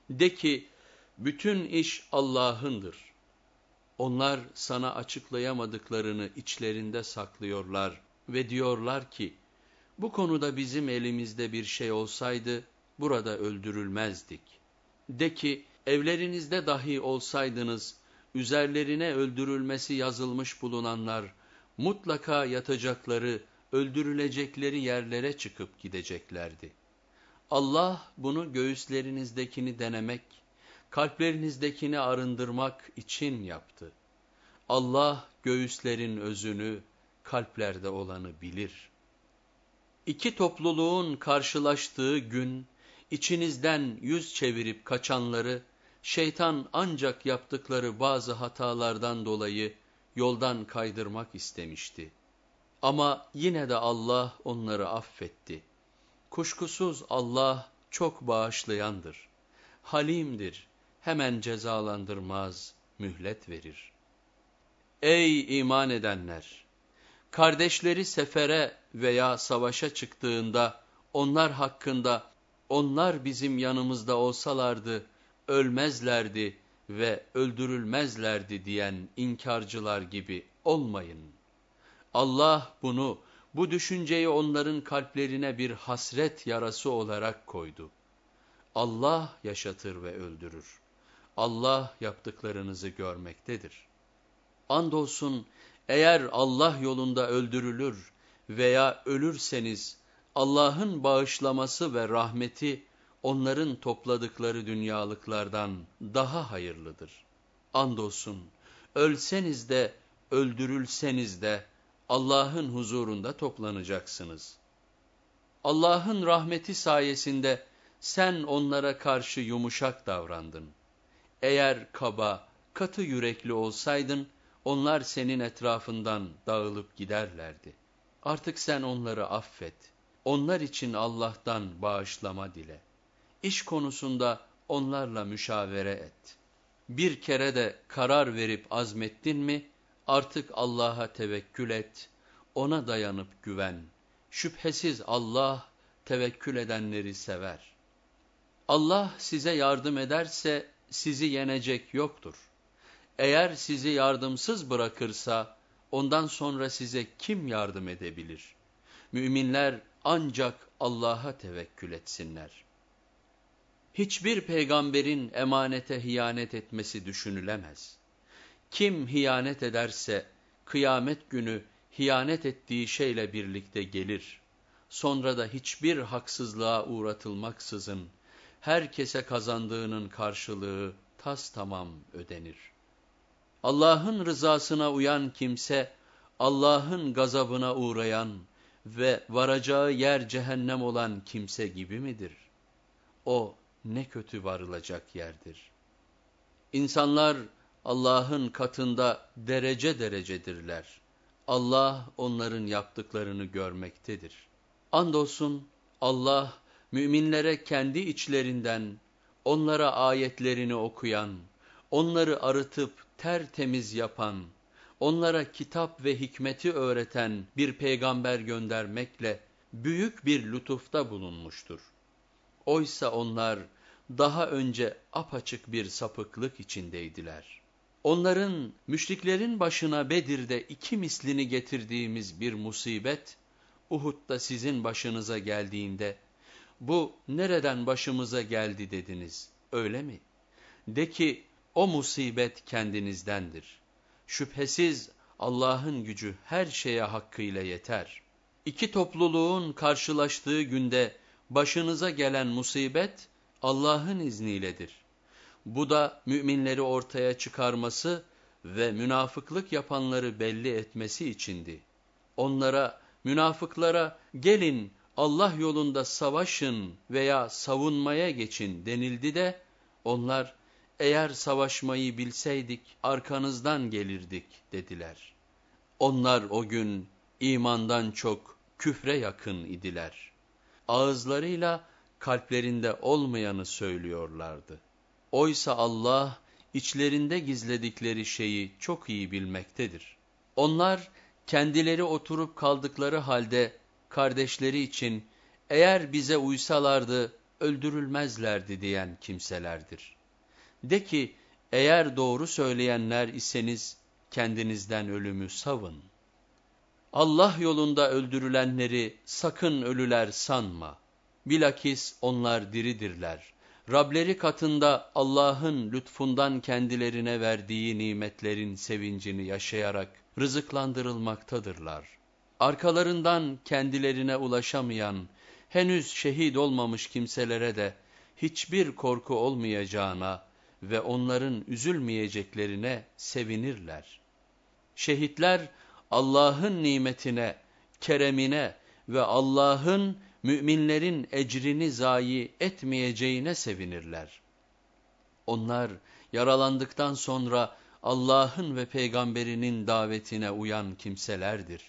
De ki, bütün iş Allah'ındır. Onlar sana açıklayamadıklarını içlerinde saklıyorlar ve diyorlar ki, bu konuda bizim elimizde bir şey olsaydı, burada öldürülmezdik. De ki, evlerinizde dahi olsaydınız, üzerlerine öldürülmesi yazılmış bulunanlar, mutlaka yatacakları, öldürülecekleri yerlere çıkıp gideceklerdi. Allah bunu göğüslerinizdekini denemek, kalplerinizdekini arındırmak için yaptı. Allah göğüslerin özünü, kalplerde olanı bilir. İki topluluğun karşılaştığı gün, içinizden yüz çevirip kaçanları, şeytan ancak yaptıkları bazı hatalardan dolayı yoldan kaydırmak istemişti. Ama yine de Allah onları affetti. Kuşkusuz Allah çok bağışlayandır. Halimdir, hemen cezalandırmaz, mühlet verir. Ey iman edenler! Kardeşleri sefere veya savaşa çıktığında onlar hakkında onlar bizim yanımızda olsalardı ölmezlerdi ve öldürülmezlerdi diyen inkarcılar gibi olmayın. Allah bunu, bu düşünceyi onların kalplerine bir hasret yarası olarak koydu. Allah yaşatır ve öldürür. Allah yaptıklarınızı görmektedir. Andolsun eğer Allah yolunda öldürülür veya ölürseniz Allah'ın bağışlaması ve rahmeti onların topladıkları dünyalıklardan daha hayırlıdır. Andolsun ölseniz de öldürülseniz de Allah'ın huzurunda toplanacaksınız. Allah'ın rahmeti sayesinde sen onlara karşı yumuşak davrandın. Eğer kaba, katı yürekli olsaydın, onlar senin etrafından dağılıp giderlerdi. Artık sen onları affet. Onlar için Allah'tan bağışlama dile. İş konusunda onlarla müşavere et. Bir kere de karar verip azmettin mi, artık Allah'a tevekkül et, ona dayanıp güven. Şüphesiz Allah tevekkül edenleri sever. Allah size yardım ederse sizi yenecek yoktur. Eğer sizi yardımsız bırakırsa, ondan sonra size kim yardım edebilir? Müminler ancak Allah'a tevekkül etsinler. Hiçbir peygamberin emanete hiyanet etmesi düşünülemez. Kim hiyanet ederse, kıyamet günü hiyanet ettiği şeyle birlikte gelir. Sonra da hiçbir haksızlığa uğratılmaksızın, herkese kazandığının karşılığı tas tamam ödenir. Allah'ın rızasına uyan kimse, Allah'ın gazabına uğrayan ve varacağı yer cehennem olan kimse gibi midir? O ne kötü varılacak yerdir. İnsanlar Allah'ın katında derece derecedirler. Allah onların yaptıklarını görmektedir. Andolsun Allah müminlere kendi içlerinden onlara ayetlerini okuyan, onları arıtıp tertemiz yapan, onlara kitap ve hikmeti öğreten bir peygamber göndermekle büyük bir lütufta bulunmuştur. Oysa onlar daha önce apaçık bir sapıklık içindeydiler. Onların, müşriklerin başına Bedir'de iki mislini getirdiğimiz bir musibet, Uhud'da sizin başınıza geldiğinde, bu nereden başımıza geldi dediniz, öyle mi? De ki, o musibet kendinizdendir. Şüphesiz Allah'ın gücü her şeye hakkıyla yeter. İki topluluğun karşılaştığı günde başınıza gelen musibet Allah'ın izniyledir. Bu da müminleri ortaya çıkarması ve münafıklık yapanları belli etmesi içindi. Onlara, münafıklara gelin Allah yolunda savaşın veya savunmaya geçin denildi de onlar eğer savaşmayı bilseydik arkanızdan gelirdik dediler. Onlar o gün imandan çok küfre yakın idiler. Ağızlarıyla kalplerinde olmayanı söylüyorlardı. Oysa Allah içlerinde gizledikleri şeyi çok iyi bilmektedir. Onlar kendileri oturup kaldıkları halde kardeşleri için eğer bize uysalardı öldürülmezlerdi diyen kimselerdir. De ki eğer doğru söyleyenler iseniz kendinizden ölümü savın. Allah yolunda öldürülenleri sakın ölüler sanma. Bilakis onlar diridirler. Rableri katında Allah'ın lütfundan kendilerine verdiği nimetlerin sevincini yaşayarak rızıklandırılmaktadırlar. Arkalarından kendilerine ulaşamayan, henüz şehit olmamış kimselere de hiçbir korku olmayacağına ve onların üzülmeyeceklerine sevinirler. Şehitler Allah'ın nimetine, keremine ve Allah'ın müminlerin ecrini zayi etmeyeceğine sevinirler. Onlar yaralandıktan sonra Allah'ın ve peygamberinin davetine uyan kimselerdir.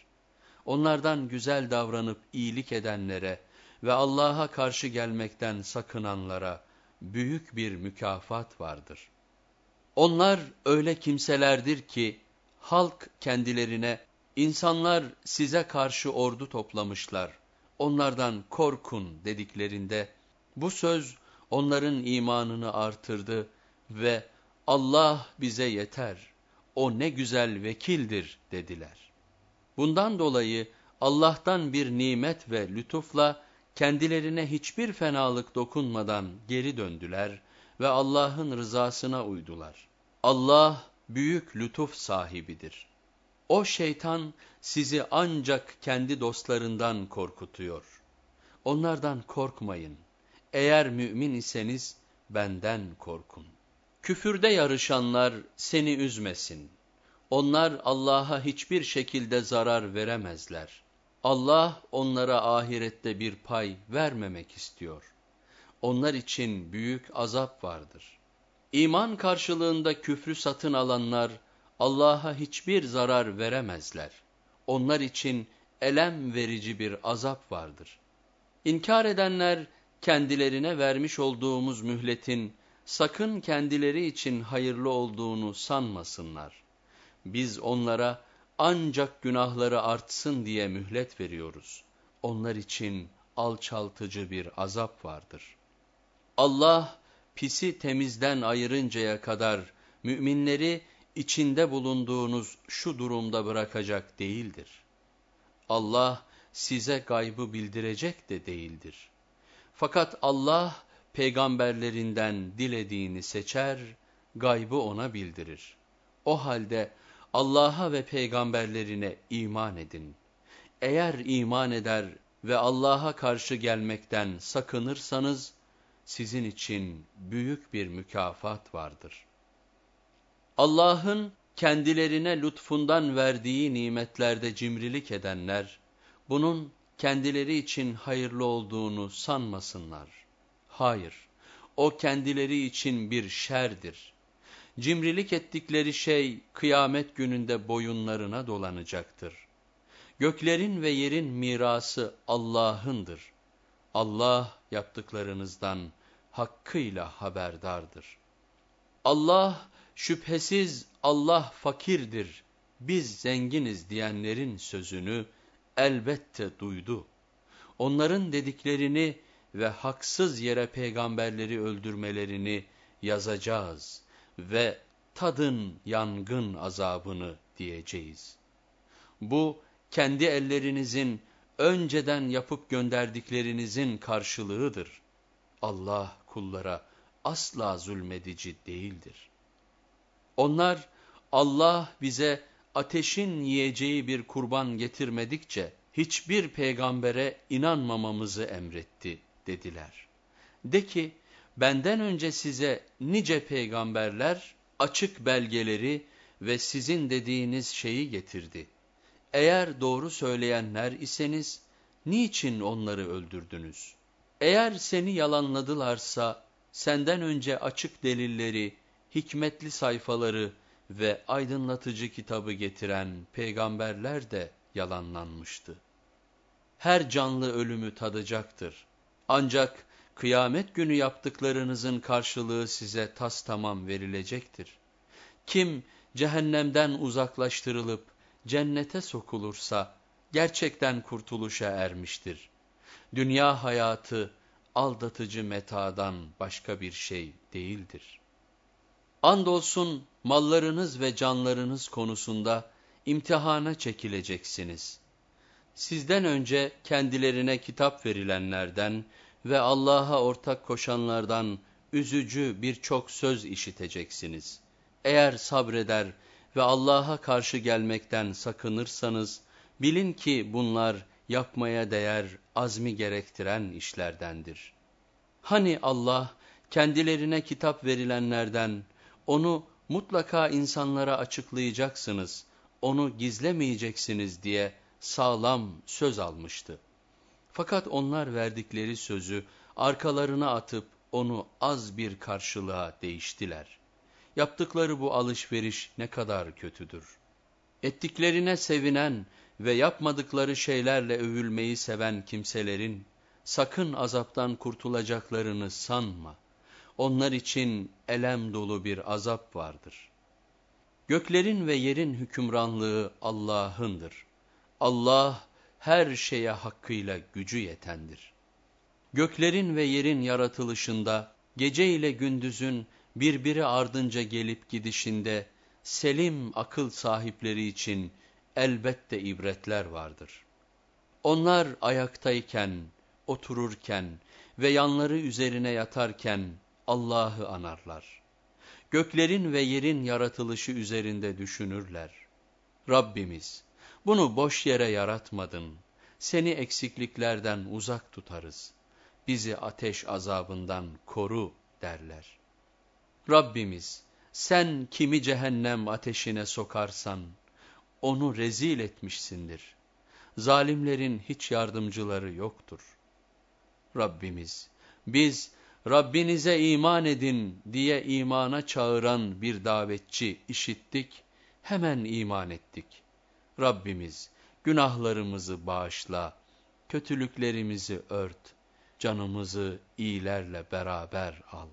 Onlardan güzel davranıp iyilik edenlere ve Allah'a karşı gelmekten sakınanlara büyük bir mükafat vardır. Onlar öyle kimselerdir ki halk kendilerine insanlar size karşı ordu toplamışlar onlardan korkun dediklerinde bu söz onların imanını artırdı ve Allah bize yeter, o ne güzel vekildir dediler. Bundan dolayı Allah'tan bir nimet ve lütufla kendilerine hiçbir fenalık dokunmadan geri döndüler ve Allah'ın rızasına uydular. Allah büyük lütuf sahibidir. O şeytan sizi ancak kendi dostlarından korkutuyor. Onlardan korkmayın. Eğer mümin iseniz benden korkun. Küfürde yarışanlar seni üzmesin. Onlar Allah'a hiçbir şekilde zarar veremezler. Allah onlara ahirette bir pay vermemek istiyor. Onlar için büyük azap vardır. İman karşılığında küfrü satın alanlar, Allah'a hiçbir zarar veremezler. Onlar için elem verici bir azap vardır. İnkar edenler kendilerine vermiş olduğumuz mühletin sakın kendileri için hayırlı olduğunu sanmasınlar. Biz onlara ancak günahları artsın diye mühlet veriyoruz. Onlar için alçaltıcı bir azap vardır. Allah pisi temizden ayırıncaya kadar müminleri içinde bulunduğunuz şu durumda bırakacak değildir. Allah size gaybı bildirecek de değildir. Fakat Allah peygamberlerinden dilediğini seçer, gaybı ona bildirir. O halde Allah'a ve peygamberlerine iman edin. Eğer iman eder ve Allah'a karşı gelmekten sakınırsanız, sizin için büyük bir mükafat vardır. Allah'ın kendilerine lütfundan verdiği nimetlerde cimrilik edenler, bunun kendileri için hayırlı olduğunu sanmasınlar. Hayır, o kendileri için bir şerdir. Cimrilik ettikleri şey kıyamet gününde boyunlarına dolanacaktır. Göklerin ve yerin mirası Allah'ındır. Allah yaptıklarınızdan hakkıyla haberdardır. Allah şüphesiz Allah fakirdir, biz zenginiz diyenlerin sözünü elbette duydu. Onların dediklerini ve haksız yere peygamberleri öldürmelerini yazacağız ve tadın yangın azabını diyeceğiz. Bu kendi ellerinizin önceden yapıp gönderdiklerinizin karşılığıdır. Allah kullara asla zulmedici değildir. Onlar Allah bize ateşin yiyeceği bir kurban getirmedikçe hiçbir peygambere inanmamamızı emretti dediler. De ki benden önce size nice peygamberler açık belgeleri ve sizin dediğiniz şeyi getirdi. Eğer doğru söyleyenler iseniz niçin onları öldürdünüz? Eğer seni yalanladılarsa senden önce açık delilleri, hikmetli sayfaları ve aydınlatıcı kitabı getiren peygamberler de yalanlanmıştı. Her canlı ölümü tadacaktır. Ancak kıyamet günü yaptıklarınızın karşılığı size tas tamam verilecektir. Kim cehennemden uzaklaştırılıp cennete sokulursa gerçekten kurtuluşa ermiştir. Dünya hayatı aldatıcı metadan başka bir şey değildir. Andolsun mallarınız ve canlarınız konusunda imtihana çekileceksiniz. Sizden önce kendilerine kitap verilenlerden ve Allah'a ortak koşanlardan üzücü birçok söz işiteceksiniz. Eğer sabreder ve Allah'a karşı gelmekten sakınırsanız, bilin ki bunlar yapmaya değer, azmi gerektiren işlerdendir. Hani Allah kendilerine kitap verilenlerden, onu mutlaka insanlara açıklayacaksınız, onu gizlemeyeceksiniz diye sağlam söz almıştı. Fakat onlar verdikleri sözü arkalarına atıp onu az bir karşılığa değiştiler. Yaptıkları bu alışveriş ne kadar kötüdür. Ettiklerine sevinen ve yapmadıkları şeylerle övülmeyi seven kimselerin sakın azaptan kurtulacaklarını sanma. Onlar için elem dolu bir azap vardır. Göklerin ve yerin hükümranlığı Allah'ındır. Allah her şeye hakkıyla gücü yetendir. Göklerin ve yerin yaratılışında, gece ile gündüzün birbiri ardınca gelip gidişinde, selim akıl sahipleri için elbette ibretler vardır. Onlar ayaktayken, otururken ve yanları üzerine yatarken Allah'ı anarlar. Göklerin ve yerin yaratılışı üzerinde düşünürler. Rabbimiz, bunu boş yere yaratmadın. Seni eksikliklerden uzak tutarız. Bizi ateş azabından koru derler. Rabbimiz sen kimi cehennem ateşine sokarsan onu rezil etmişsindir. Zalimlerin hiç yardımcıları yoktur. Rabbimiz biz Rabbinize iman edin diye imana çağıran bir davetçi işittik, hemen iman ettik.'' Rabbimiz günahlarımızı bağışla, kötülüklerimizi ört, canımızı iyilerle beraber al.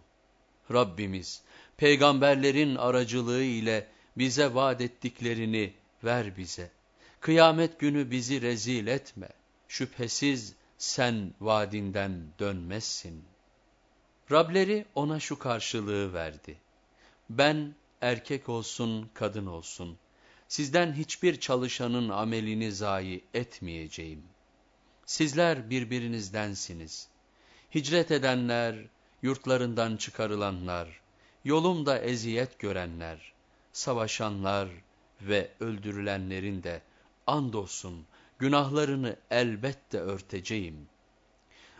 Rabbimiz peygamberlerin aracılığı ile bize vaat ettiklerini ver bize. Kıyamet günü bizi rezil etme. Şüphesiz sen vaadinden dönmezsin.'' Rableri ona şu karşılığı verdi. Ben erkek olsun kadın olsun, sizden hiçbir çalışanın amelini zayi etmeyeceğim. Sizler birbirinizdensiniz. Hicret edenler, yurtlarından çıkarılanlar, yolumda eziyet görenler, savaşanlar ve öldürülenlerin de andolsun günahlarını elbette örteceğim.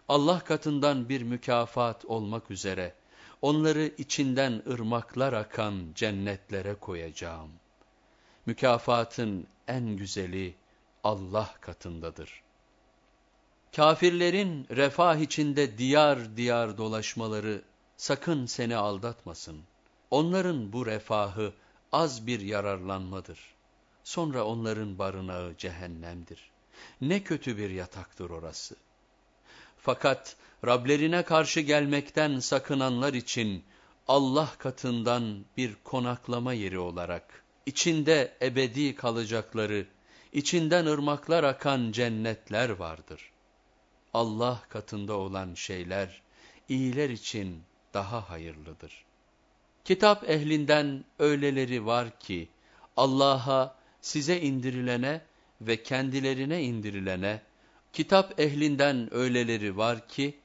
Allah katından bir mükafat olmak üzere onları içinden ırmaklar akan cennetlere koyacağım. Mükafatın en güzeli Allah katındadır. Kafirlerin refah içinde diyar diyar dolaşmaları sakın seni aldatmasın. Onların bu refahı az bir yararlanmadır. Sonra onların barınağı cehennemdir. Ne kötü bir yataktır orası. Fakat Rablerine karşı gelmekten sakınanlar için Allah katından bir konaklama yeri olarak, içinde ebedi kalacakları, içinden ırmaklar akan cennetler vardır. Allah katında olan şeyler, iyiler için daha hayırlıdır. Kitap ehlinden öyleleri var ki, Allah'a, size indirilene ve kendilerine indirilene, kitap ehlinden öyleleri var ki,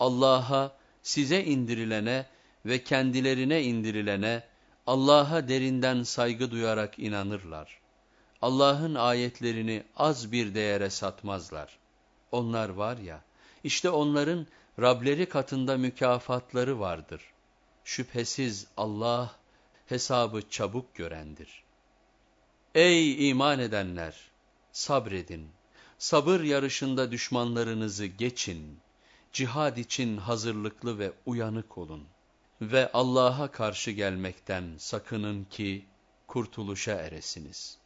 Allah'a, size indirilene ve kendilerine indirilene, Allah'a derinden saygı duyarak inanırlar. Allah'ın ayetlerini az bir değere satmazlar. Onlar var ya, işte onların Rableri katında mükafatları vardır. Şüphesiz Allah hesabı çabuk görendir. Ey iman edenler! Sabredin. Sabır yarışında düşmanlarınızı geçin. Cihad için hazırlıklı ve uyanık olun. Ve Allah'a karşı gelmekten sakının ki kurtuluşa eresiniz.''